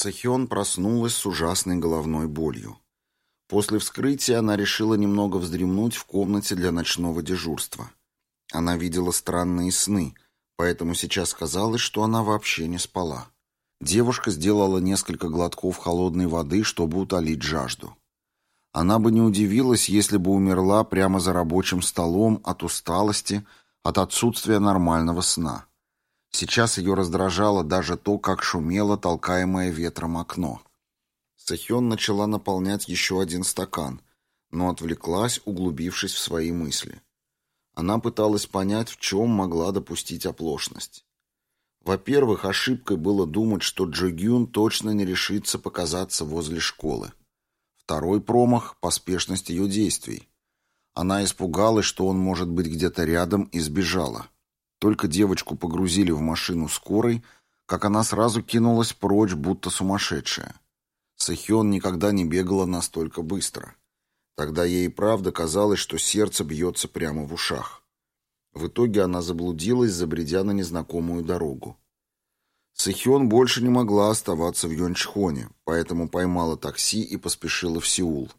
Сахион проснулась с ужасной головной болью. После вскрытия она решила немного вздремнуть в комнате для ночного дежурства. Она видела странные сны, поэтому сейчас казалось, что она вообще не спала. Девушка сделала несколько глотков холодной воды, чтобы утолить жажду. Она бы не удивилась, если бы умерла прямо за рабочим столом от усталости, от отсутствия нормального сна. Сейчас ее раздражало даже то, как шумело толкаемое ветром окно. Сахён начала наполнять еще один стакан, но отвлеклась, углубившись в свои мысли. Она пыталась понять, в чем могла допустить оплошность. Во-первых, ошибкой было думать, что Джогюн точно не решится показаться возле школы. Второй промах — поспешность ее действий. Она испугалась, что он может быть где-то рядом, и сбежала. Только девочку погрузили в машину скорой, как она сразу кинулась прочь, будто сумасшедшая. Сэхён никогда не бегала настолько быстро. Тогда ей и правда казалось, что сердце бьется прямо в ушах. В итоге она заблудилась, забредя на незнакомую дорогу. Сэхён больше не могла оставаться в Йончхоне, поэтому поймала такси и поспешила в Сеул.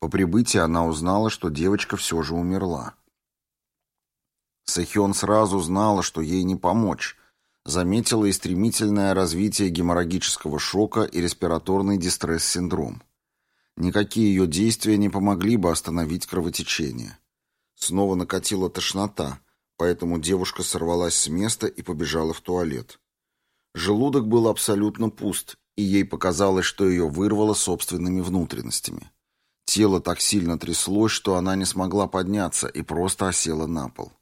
По прибытии она узнала, что девочка все же умерла. Сэхён сразу знала, что ей не помочь. Заметила и стремительное развитие геморрагического шока и респираторный дистресс-синдром. Никакие ее действия не помогли бы остановить кровотечение. Снова накатила тошнота, поэтому девушка сорвалась с места и побежала в туалет. Желудок был абсолютно пуст, и ей показалось, что ее вырвало собственными внутренностями. Тело так сильно тряслось, что она не смогла подняться и просто осела на пол.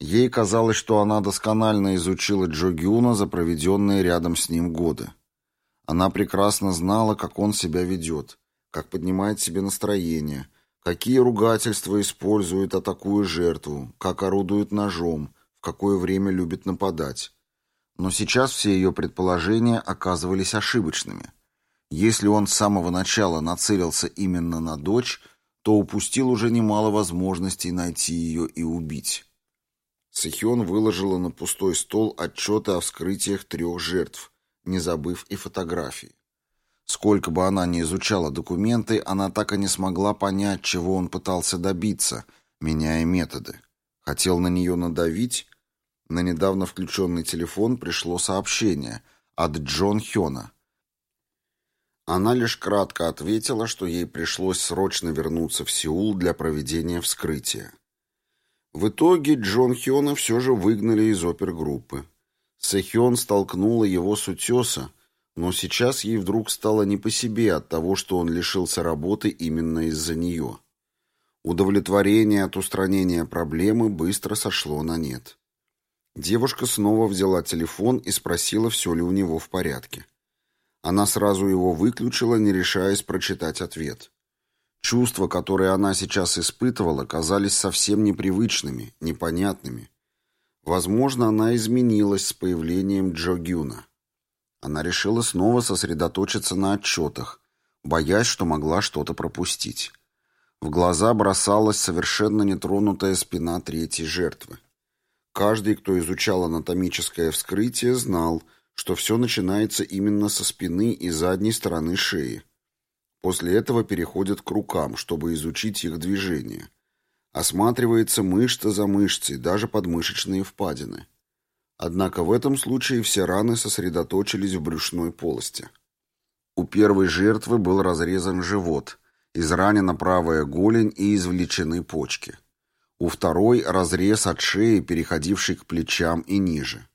Ей казалось, что она досконально изучила Джо Гюна за проведенные рядом с ним годы. Она прекрасно знала, как он себя ведет, как поднимает себе настроение, какие ругательства использует, атакуя жертву, как орудует ножом, в какое время любит нападать. Но сейчас все ее предположения оказывались ошибочными. Если он с самого начала нацелился именно на дочь, то упустил уже немало возможностей найти ее и убить. Сихион выложила на пустой стол отчеты о вскрытиях трех жертв, не забыв и фотографии. Сколько бы она ни изучала документы, она так и не смогла понять, чего он пытался добиться, меняя методы. Хотел на нее надавить? На недавно включенный телефон пришло сообщение от Джон Хёна. Она лишь кратко ответила, что ей пришлось срочно вернуться в Сеул для проведения вскрытия. В итоге Джон Хёна все же выгнали из опергруппы. Сэхён столкнула его с утеса, но сейчас ей вдруг стало не по себе от того, что он лишился работы именно из-за нее. Удовлетворение от устранения проблемы быстро сошло на нет. Девушка снова взяла телефон и спросила, все ли у него в порядке. Она сразу его выключила, не решаясь прочитать ответ. Чувства, которые она сейчас испытывала, казались совсем непривычными, непонятными. Возможно, она изменилась с появлением Джо Гюна. Она решила снова сосредоточиться на отчетах, боясь, что могла что-то пропустить. В глаза бросалась совершенно нетронутая спина третьей жертвы. Каждый, кто изучал анатомическое вскрытие, знал, что все начинается именно со спины и задней стороны шеи. После этого переходят к рукам, чтобы изучить их движение. Осматривается мышца за мышцей, даже подмышечные впадины. Однако в этом случае все раны сосредоточились в брюшной полости. У первой жертвы был разрезан живот, изранена правая голень и извлечены почки. У второй разрез от шеи, переходивший к плечам и ниже.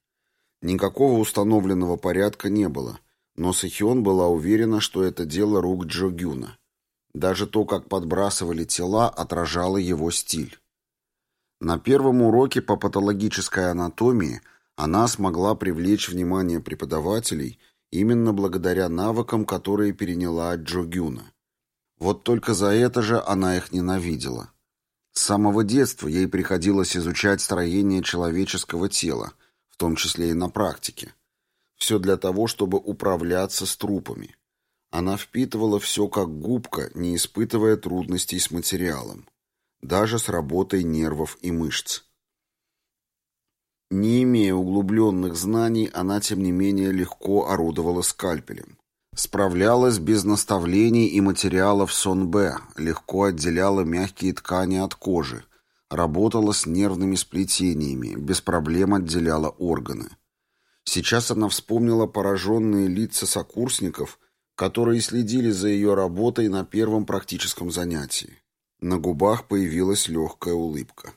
Никакого установленного порядка не было, но Сахион была уверена, что это дело рук Джо Гюна. Даже то, как подбрасывали тела, отражало его стиль. На первом уроке по патологической анатомии – она смогла привлечь внимание преподавателей именно благодаря навыкам, которые переняла от Джо Гюна. Вот только за это же она их ненавидела. С самого детства ей приходилось изучать строение человеческого тела, в том числе и на практике. Все для того, чтобы управляться с трупами. Она впитывала все как губка, не испытывая трудностей с материалом. Даже с работой нервов и мышц. Не имея углубленных знаний, она, тем не менее, легко орудовала скальпелем. Справлялась без наставлений и материалов сон-б, легко отделяла мягкие ткани от кожи, работала с нервными сплетениями, без проблем отделяла органы. Сейчас она вспомнила пораженные лица сокурсников, которые следили за ее работой на первом практическом занятии. На губах появилась легкая улыбка.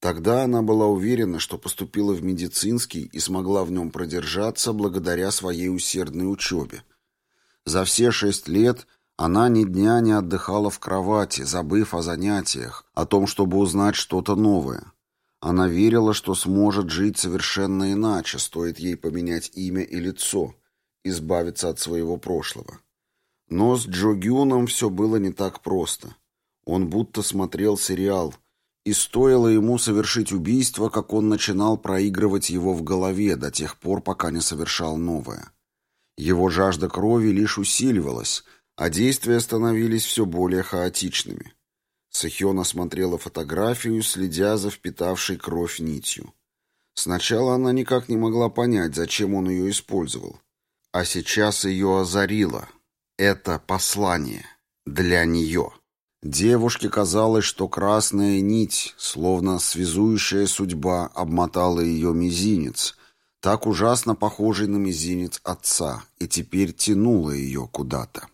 Тогда она была уверена, что поступила в медицинский и смогла в нем продержаться благодаря своей усердной учебе. За все шесть лет она ни дня не отдыхала в кровати, забыв о занятиях, о том, чтобы узнать что-то новое. Она верила, что сможет жить совершенно иначе, стоит ей поменять имя и лицо, избавиться от своего прошлого. Но с Джо Гюном все было не так просто. Он будто смотрел сериал, и стоило ему совершить убийство, как он начинал проигрывать его в голове до тех пор, пока не совершал новое. Его жажда крови лишь усиливалась, а действия становились все более хаотичными. Сэхён осмотрела фотографию, следя за впитавшей кровь нитью. Сначала она никак не могла понять, зачем он ее использовал. А сейчас ее озарило. Это послание. Для нее. Девушке казалось, что красная нить, словно связующая судьба, обмотала ее мизинец, так ужасно похожий на мизинец отца, и теперь тянула ее куда-то.